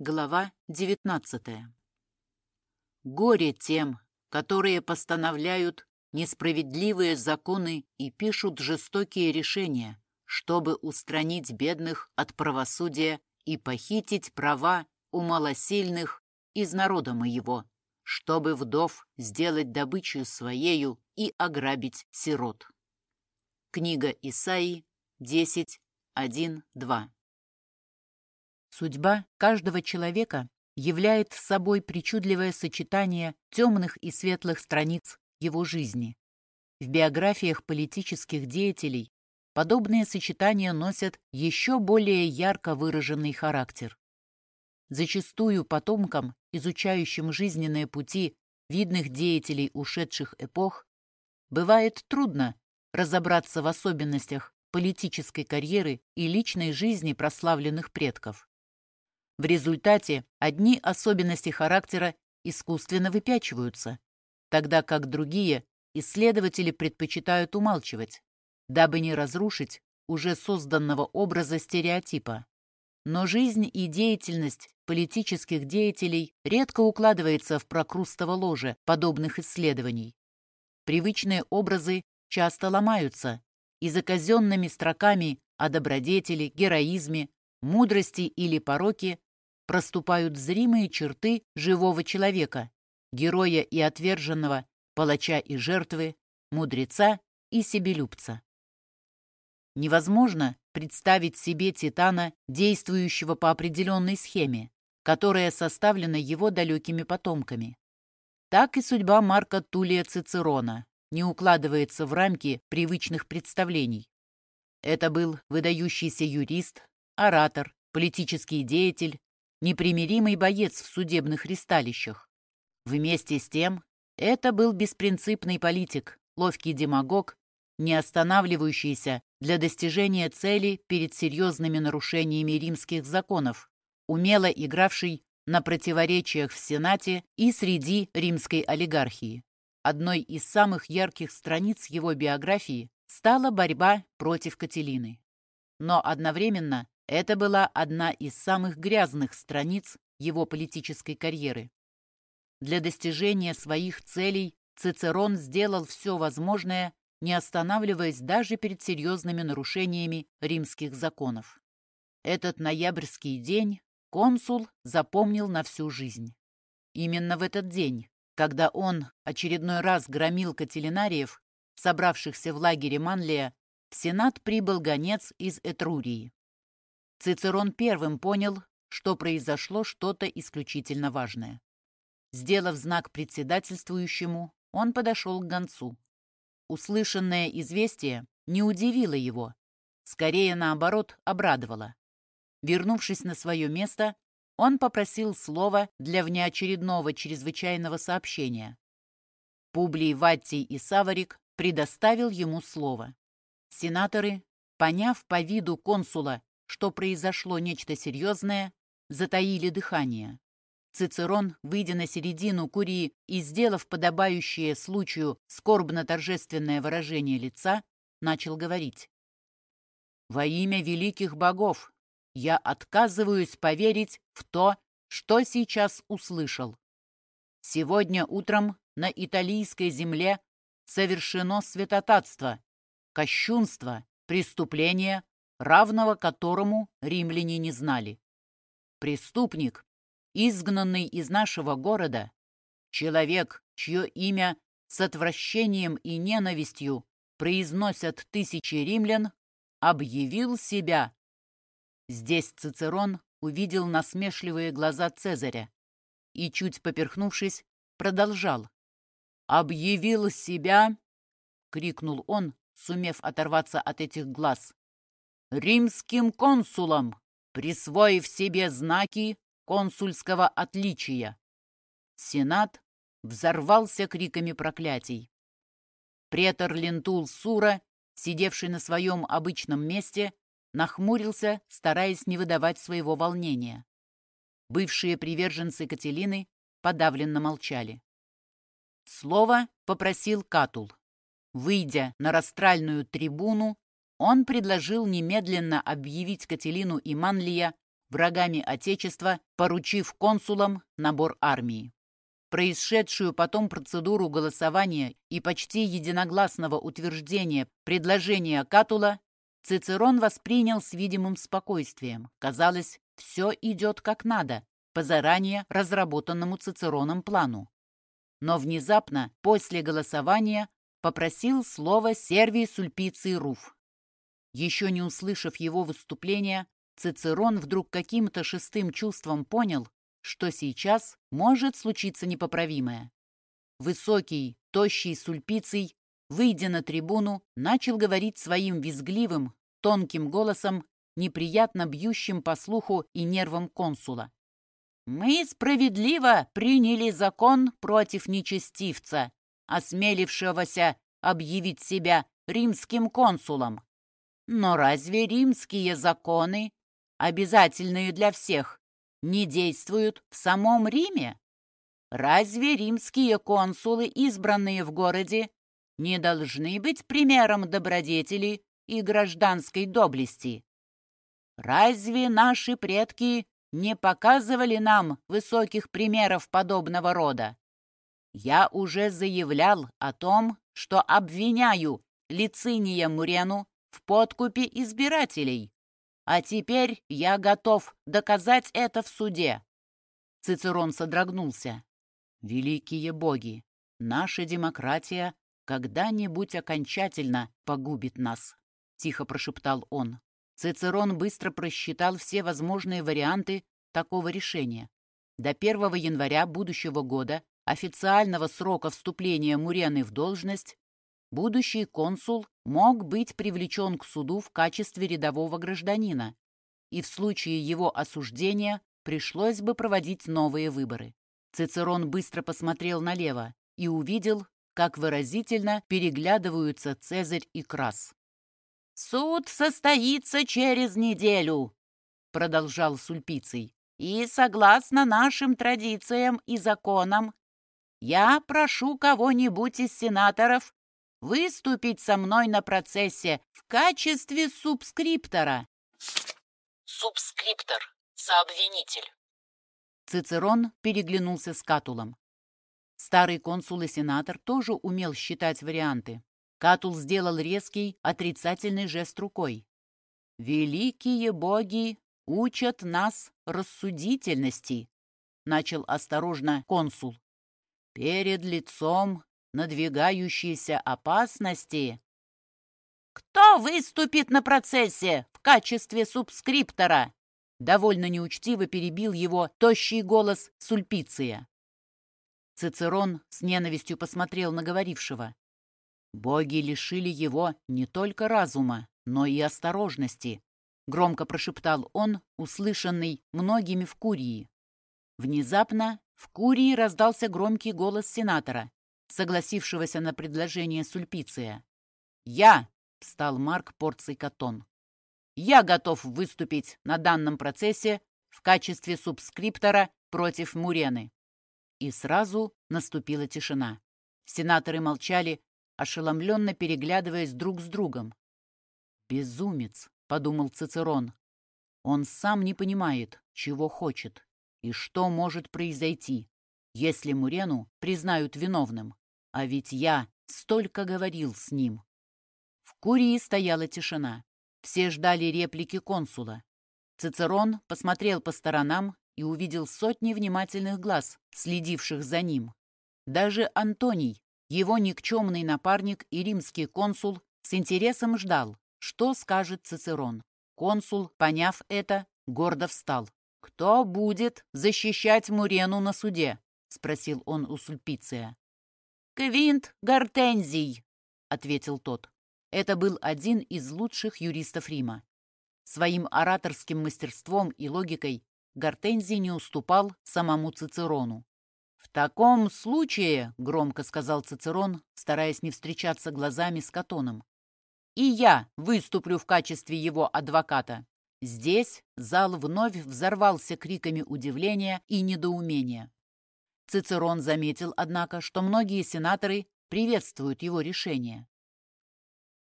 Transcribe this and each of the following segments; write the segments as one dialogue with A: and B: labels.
A: Глава 19. Горе тем, которые постановляют несправедливые законы и пишут жестокие решения, чтобы устранить бедных от правосудия и похитить права у малосильных из народа моего, чтобы вдов сделать добычу своею и ограбить сирот. Книга Исаии 10, 1, 2. Судьба каждого человека являет собой причудливое сочетание темных и светлых страниц его жизни. В биографиях политических деятелей подобные сочетания носят еще более ярко выраженный характер. Зачастую потомкам, изучающим жизненные пути видных деятелей ушедших эпох, бывает трудно разобраться в особенностях политической карьеры и личной жизни прославленных предков. В результате одни особенности характера искусственно выпячиваются, тогда как другие исследователи предпочитают умалчивать, дабы не разрушить уже созданного образа стереотипа. Но жизнь и деятельность политических деятелей редко укладывается в прокрустово ложе подобных исследований. Привычные образы часто ломаются, и за казенными строками о добродетели, героизме, мудрости или пороке проступают зримые черты живого человека, героя и отверженного, палача и жертвы, мудреца и себелюбца. Невозможно представить себе Титана, действующего по определенной схеме, которая составлена его далекими потомками. Так и судьба Марка Тулия Цицерона не укладывается в рамки привычных представлений. Это был выдающийся юрист, оратор, политический деятель, непримиримый боец в судебных ристалищах. Вместе с тем, это был беспринципный политик, ловкий демагог, не останавливающийся для достижения цели перед серьезными нарушениями римских законов, умело игравший на противоречиях в Сенате и среди римской олигархии. Одной из самых ярких страниц его биографии стала борьба против Кателины. Но одновременно это была одна из самых грязных страниц его политической карьеры. Для достижения своих целей Цицерон сделал все возможное, не останавливаясь даже перед серьезными нарушениями римских законов. Этот ноябрьский день консул запомнил на всю жизнь. Именно в этот день, когда он очередной раз громил кателинариев, собравшихся в лагере Манлия, в Сенат прибыл гонец из Этрурии. Цицерон первым понял, что произошло что-то исключительно важное. Сделав знак председательствующему, он подошел к гонцу. Услышанное известие не удивило его, скорее наоборот обрадовало. Вернувшись на свое место, он попросил слова для внеочередного чрезвычайного сообщения. Публий, Ваттий и Саварик предоставил ему слово. Сенаторы, поняв по виду консула, что произошло нечто серьезное, затаили дыхание. Цицерон, выйдя на середину Курии и сделав подобающее случаю скорбно-торжественное выражение лица, начал говорить. «Во имя великих богов я отказываюсь поверить в то, что сейчас услышал. Сегодня утром на италийской земле совершено святотатство, кощунство, преступление, равного которому римляне не знали. Преступник, изгнанный из нашего города, человек, чье имя с отвращением и ненавистью произносят тысячи римлян, объявил себя. Здесь Цицерон увидел насмешливые глаза Цезаря и, чуть поперхнувшись, продолжал. «Объявил себя!» — крикнул он, сумев оторваться от этих глаз римским консулом, присвоив себе знаки консульского отличия. Сенат взорвался криками проклятий. Претор Лентул Сура, сидевший на своем обычном месте, нахмурился, стараясь не выдавать своего волнения. Бывшие приверженцы Катилины подавленно молчали. Слово попросил Катул. Выйдя на ростральную трибуну, он предложил немедленно объявить Катилину и Манлия врагами Отечества, поручив консулам набор армии. Происшедшую потом процедуру голосования и почти единогласного утверждения предложения Катула Цицерон воспринял с видимым спокойствием. Казалось, все идет как надо, по заранее разработанному Цицероном плану. Но внезапно, после голосования, попросил слово Сервий Сульпиций Руф. Еще не услышав его выступления, Цицерон вдруг каким-то шестым чувством понял, что сейчас может случиться непоправимое. Высокий, тощий Сульпиций, выйдя на трибуну, начал говорить своим визгливым, тонким голосом, неприятно бьющим по слуху и нервам консула. «Мы справедливо приняли закон против нечестивца, осмелившегося объявить себя римским консулом. Но разве римские законы, обязательные для всех, не действуют в самом Риме? Разве римские консулы, избранные в городе, не должны быть примером добродетели и гражданской доблести? Разве наши предки не показывали нам высоких примеров подобного рода? Я уже заявлял о том, что обвиняю Лициния Мурену в подкупе избирателей. А теперь я готов доказать это в суде. Цицерон содрогнулся. Великие боги, наша демократия когда-нибудь окончательно погубит нас, тихо прошептал он. Цицерон быстро просчитал все возможные варианты такого решения. До 1 января будущего года, официального срока вступления Мурены в должность, будущий консул мог быть привлечен к суду в качестве рядового гражданина, и в случае его осуждения пришлось бы проводить новые выборы. Цицерон быстро посмотрел налево и увидел, как выразительно переглядываются Цезарь и Крас. «Суд состоится через неделю», — продолжал Сульпиций. «И согласно нашим традициям и законам, я прошу кого-нибудь из сенаторов выступить со мной на процессе в качестве субскриптора.
B: Субскриптор. Сообвинитель.
A: Цицерон переглянулся с Катулом. Старый консул и сенатор тоже умел считать варианты. Катул сделал резкий, отрицательный жест рукой. «Великие боги учат нас рассудительности», — начал осторожно консул. «Перед лицом надвигающейся опасности. «Кто выступит на процессе в качестве субскриптора?» Довольно неучтиво перебил его тощий голос Сульпиция. Цицерон с ненавистью посмотрел на говорившего. «Боги лишили его не только разума, но и осторожности», — громко прошептал он, услышанный многими в Курии. Внезапно в Курии раздался громкий голос сенатора согласившегося на предложение Сульпиция. «Я!» — встал Марк Порций Катон. «Я готов выступить на данном процессе в качестве субскриптора против Мурены». И сразу наступила тишина. Сенаторы молчали, ошеломленно переглядываясь друг с другом. «Безумец», — подумал Цицерон. «Он сам не понимает, чего хочет и что может произойти, если Мурену признают виновным. А ведь я столько говорил с ним. В Курии стояла тишина. Все ждали реплики консула. Цицерон посмотрел по сторонам и увидел сотни внимательных глаз, следивших за ним. Даже Антоний, его никчемный напарник и римский консул, с интересом ждал, что скажет Цицерон. Консул, поняв это, гордо встал. «Кто будет защищать Мурену на суде?» — спросил он у Сульпиция. «Квинт Гортензий», — ответил тот. Это был один из лучших юристов Рима. Своим ораторским мастерством и логикой Гортензий не уступал самому Цицерону. «В таком случае», — громко сказал Цицерон, стараясь не встречаться глазами с Катоном, «и я выступлю в качестве его адвоката». Здесь зал вновь взорвался криками удивления и недоумения. Цицерон заметил, однако, что многие сенаторы приветствуют его решение.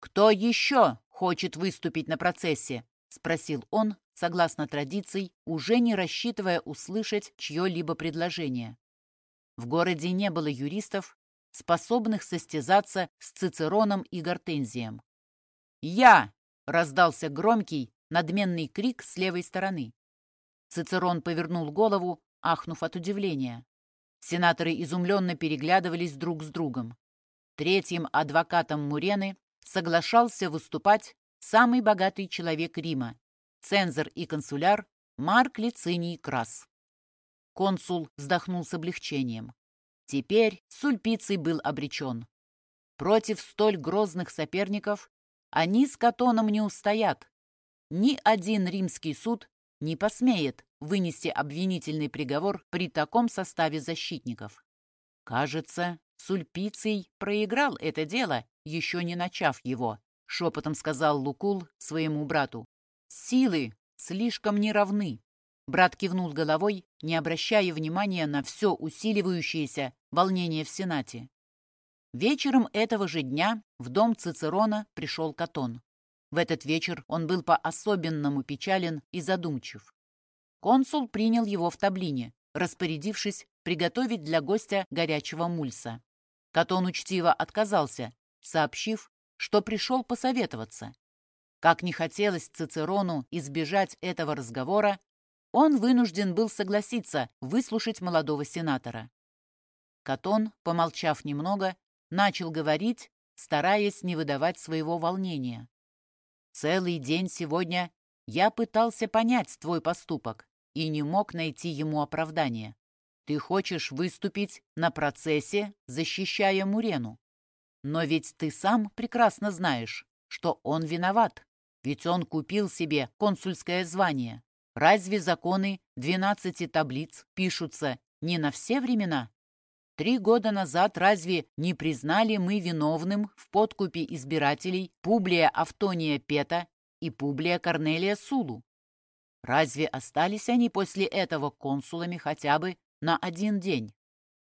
A: «Кто еще хочет выступить на процессе?» — спросил он, согласно традиции, уже не рассчитывая услышать чье-либо предложение. В городе не было юристов, способных состязаться с Цицероном и Гортензием. «Я!» — раздался громкий, надменный крик с левой стороны. Цицерон повернул голову, ахнув от удивления. Сенаторы изумленно переглядывались друг с другом. Третьим адвокатом Мурены соглашался выступать самый богатый человек Рима, цензор и консуляр Марк Лициний Крас. Консул вздохнул с облегчением. Теперь Сульпиций был обречен. Против столь грозных соперников они с Катоном не устоят. Ни один римский суд не посмеет вынести обвинительный приговор при таком составе защитников. Кажется, Сульпиций проиграл это дело, еще не начав его, шепотом сказал Лукул своему брату. Силы слишком неравны. Брат кивнул головой, не обращая внимания на все усиливающееся волнение в Сенате. Вечером этого же дня в дом Цицерона пришел Катон. В этот вечер он был по-особенному печален и задумчив. Консул принял его в таблине, распорядившись приготовить для гостя горячего мульса. Катон учтиво отказался, сообщив, что пришел посоветоваться. Как не хотелось Цицерону избежать этого разговора, он вынужден был согласиться выслушать молодого сенатора. Катон, помолчав немного, начал говорить, стараясь не выдавать своего волнения. «Целый день сегодня я пытался понять твой поступок и не мог найти ему оправдания. Ты хочешь выступить на процессе, защищая Мурену. Но ведь ты сам прекрасно знаешь, что он виноват, ведь он купил себе консульское звание. Разве законы двенадцати таблиц пишутся не на все времена? Три года назад разве не признали мы виновным в подкупе избирателей Публия Автония Пета и Публия Корнелия Сулу? Разве остались они после этого консулами хотя бы на один день?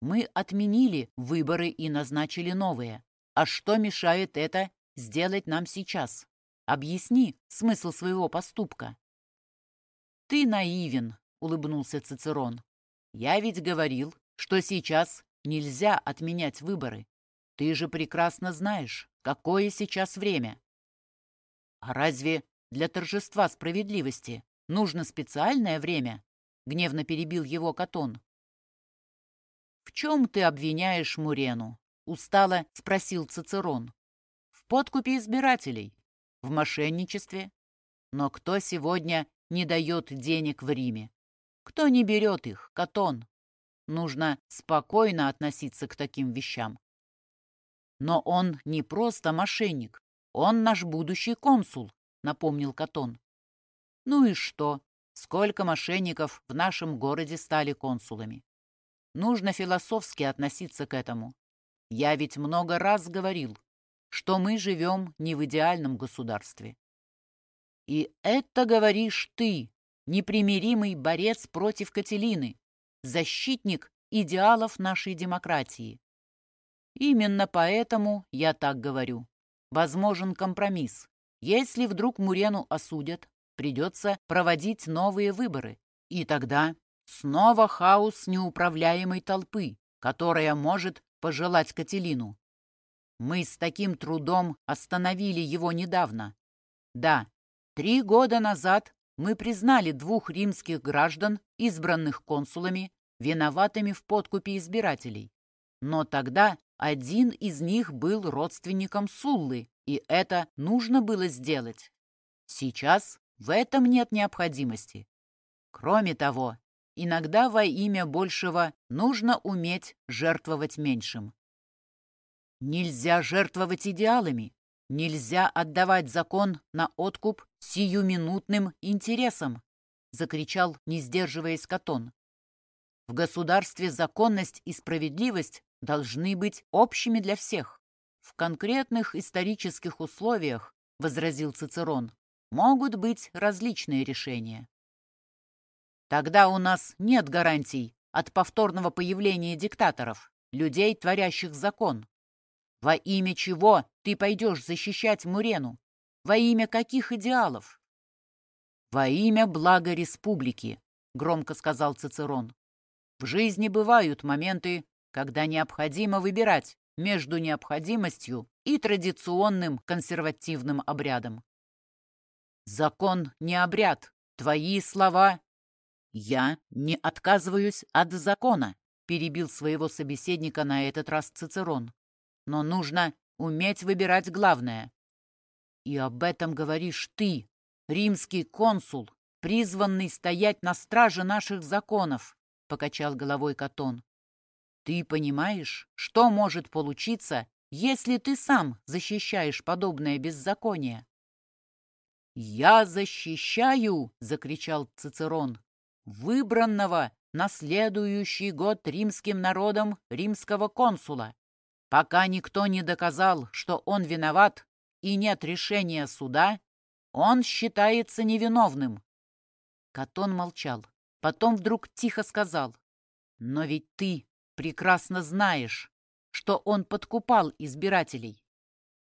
A: Мы отменили выборы и назначили новые. А что мешает это сделать нам сейчас? Объясни смысл своего поступка. «Ты наивен», — улыбнулся Цицерон. «Я ведь говорил, что сейчас Нельзя отменять выборы. Ты же прекрасно знаешь, какое сейчас время. А разве для торжества справедливости нужно специальное время? Гневно перебил его Катон. В чем ты обвиняешь Мурену? Устало спросил Цицерон. В подкупе избирателей, в мошенничестве. Но кто сегодня не дает денег в Риме? Кто не берет их, Катон? Нужно спокойно относиться к таким вещам. Но он не просто мошенник, он наш будущий консул, напомнил Катон. Ну и что? Сколько мошенников в нашем городе стали консулами? Нужно философски относиться к этому. Я ведь много раз говорил, что мы живем не в идеальном государстве. И это говоришь ты, непримиримый борец против Кателины, защитник идеалов нашей демократии. Именно поэтому я так говорю. Возможен компромисс. Если вдруг Мурену осудят, придется проводить новые выборы. И тогда снова хаос неуправляемой толпы, которая может пожелать Кателину. Мы с таким трудом остановили его недавно. Да, три года назад мы признали двух римских граждан, избранных консулами, виноватыми в подкупе избирателей. Но тогда один из них был родственником Суллы, и это нужно было сделать. Сейчас в этом нет необходимости. Кроме того, иногда во имя большего нужно уметь жертвовать меньшим. Нельзя жертвовать идеалами, Нельзя отдавать закон на откуп сиюминутным интересам, закричал, не сдерживаясь Катон. В государстве законность и справедливость должны быть общими для всех. В конкретных исторических условиях, возразил Цицерон, могут быть различные решения. Тогда у нас нет гарантий от повторного появления диктаторов, людей, творящих закон, во имя чего ты пойдешь защищать Мурену? Во имя каких идеалов? «Во имя блага республики», — громко сказал Цицерон. «В жизни бывают моменты, когда необходимо выбирать между необходимостью и традиционным консервативным обрядом. Закон не обряд. Твои слова. Я не отказываюсь от закона, перебил своего собеседника на этот раз Цицерон. Но нужно уметь выбирать главное. И об этом говоришь ты, римский консул, призванный стоять на страже наших законов, покачал головой Катон. Ты понимаешь, что может получиться, если ты сам защищаешь подобное беззаконие? «Я защищаю!» — закричал Цицерон. «Выбранного на следующий год римским народом римского консула, пока никто не доказал, что он виноват и нет решения суда, он считается невиновным». Катон молчал, потом вдруг тихо сказал, «Но ведь ты прекрасно знаешь, что он подкупал избирателей.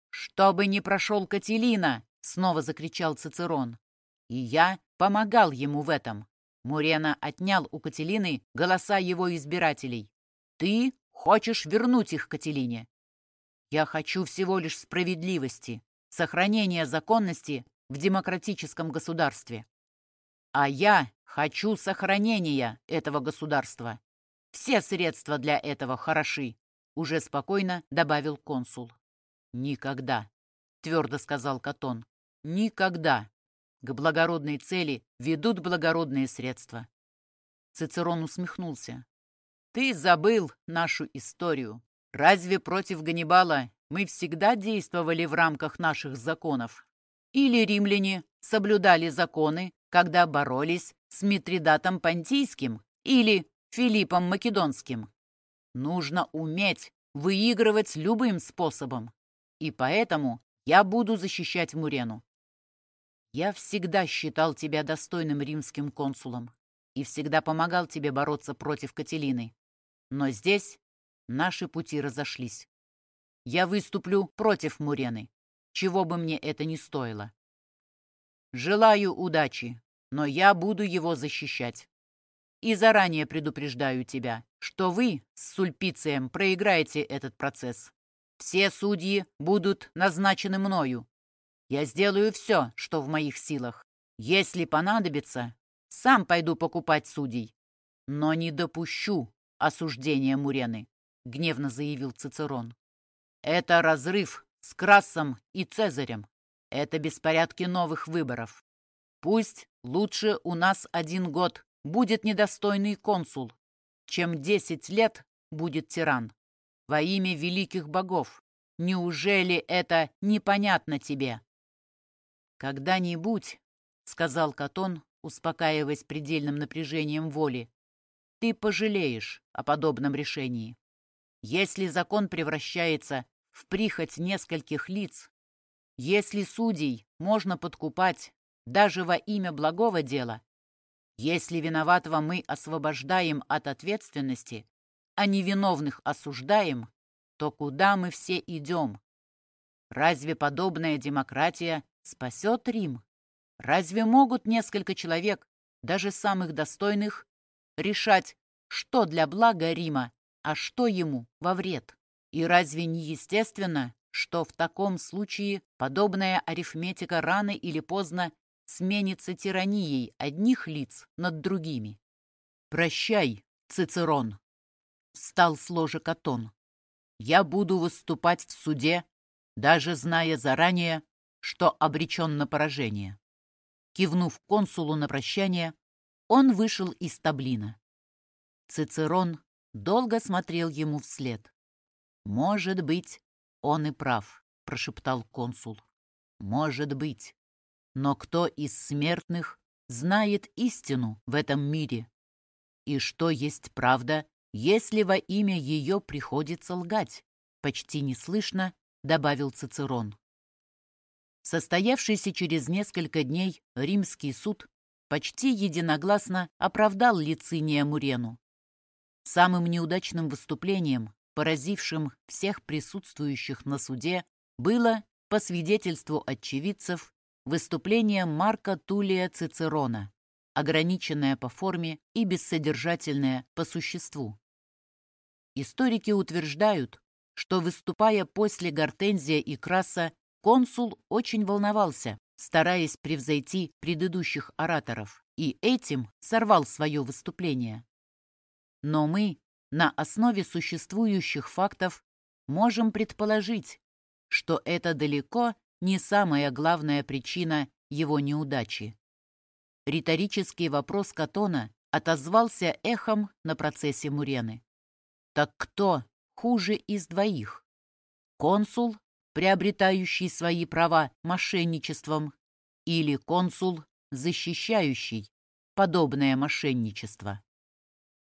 A: «Чтобы не прошел Кателина!» — снова закричал Цицерон. И я помогал ему в этом. Мурена отнял у Кателины голоса его избирателей. «Ты хочешь вернуть их Кателине?» «Я хочу всего лишь справедливости, сохранения законности в демократическом государстве. А я хочу сохранения этого государства. Все средства для этого хороши», — уже спокойно добавил консул. «Никогда», — твердо сказал Катон, — «никогда. К благородной цели ведут благородные средства». Цицерон усмехнулся. «Ты забыл нашу историю. Разве против Ганнибала мы всегда действовали в рамках наших законов? Или римляне соблюдали законы, когда боролись с Митридатом Понтийским? Или Филиппом Македонским. Нужно уметь выигрывать любым способом. И поэтому я буду защищать Мурену. Я всегда считал тебя достойным римским консулом и всегда помогал тебе бороться против Кателины. Но здесь наши пути разошлись. Я выступлю против Мурены, чего бы мне это ни стоило. Желаю удачи, но я буду его защищать. И заранее предупреждаю тебя, что вы с Сульпицием проиграете этот процесс. Все судьи будут назначены мною. Я сделаю все, что в моих силах. Если понадобится, сам пойду покупать судей. Но не допущу осуждения Мурены, гневно заявил Цицерон. Это разрыв с Красом и Цезарем. Это беспорядки новых выборов. Пусть лучше у нас один год будет недостойный консул, чем десять лет будет тиран. Во имя великих богов. Неужели это непонятно тебе? Когда-нибудь, — сказал Катон, успокаиваясь предельным напряжением воли, — ты пожалеешь о подобном решении. Если закон превращается в прихоть нескольких лиц, если судей можно подкупать даже во имя благого дела, если виноватого мы освобождаем от ответственности, а невиновных осуждаем, то куда мы все идем? Разве подобная демократия спасет Рим? Разве могут несколько человек, даже самых достойных, решать, что для блага Рима, а что ему во вред? И разве не естественно, что в таком случае подобная арифметика рано или поздно сменится тиранией одних лиц над другими. «Прощай, Цицерон!» — встал с ложа Катон. «Я буду выступать в суде, даже зная заранее, что обречен на поражение». Кивнув консулу на прощание, он вышел из таблина. Цицерон долго смотрел ему вслед. «Может быть, он и прав», — прошептал консул. «Может быть». Но кто из смертных знает истину в этом мире? И что есть правда, если во имя ее приходится лгать? Почти неслышно добавил Цицерон. Состоявшийся через несколько дней римский суд почти единогласно оправдал Лициния Мурену. Самым неудачным выступлением, поразившим всех присутствующих на суде, было, по свидетельству очевидцев, выступление Марка Тулия Цицерона, ограниченное по форме и бессодержательное по существу. Историки утверждают, что, выступая после Гортензия и Краса, консул очень волновался, стараясь превзойти предыдущих ораторов, и этим сорвал свое выступление. Но мы, на основе существующих фактов, можем предположить, что это далеко не самая главная причина его неудачи. Риторический вопрос Катона отозвался эхом на процессе Мурены. Так кто хуже из двоих? Консул, приобретающий свои права мошенничеством, или консул, защищающий подобное мошенничество?